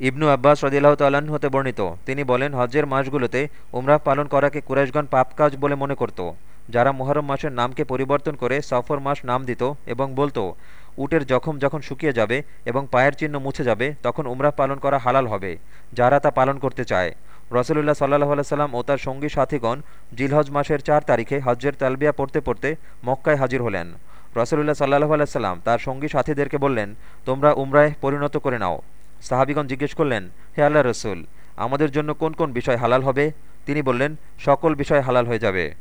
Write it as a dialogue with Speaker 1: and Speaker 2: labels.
Speaker 1: ইবনু আব্বাস রদিল্লাহ তাল্লাহ্ন হতে বর্ণিত। তিনি বলেন, হজ্জের মাসগুলোতে উমরাহ পালন করাকে কুরাইশগণ পাপ কাজ বলে মনে করত। যারা মোহরম মাসের নামকে পরিবর্তন করে সফর মাস নাম দিত এবং বলতো, উটের জখম যখন শুকিয়ে যাবে এবং পায়ের চিহ্ন মুছে যাবে, তখন উমরাহ পালন করা হালাল হবে, যারা তা পালন করতে চায়। রসুল্লাহ সাল্লাহ আলাইসাল্লাম ও তার সঙ্গী সাথীগণ জিলহজ মাসের চার তারিখে হজ্জের তালবিয়া পড়তে পড়তে মক্কায় হাজির হলেন। রসুল্লাহ সাল্লাহ আলাইসাল্লাম তার সঙ্গী সাথীদেরকে বললেন, তোমরা উমরায় পরিণত করে নাও। সাহাবিগণ জিজ্ঞেস করলেন, হে আল্লাহ রসুল, আমাদের জন্য কোন কোন বিষয় হালাল হবে? তিনি বললেন, সকল বিষয় হালাল হয়ে যাবে।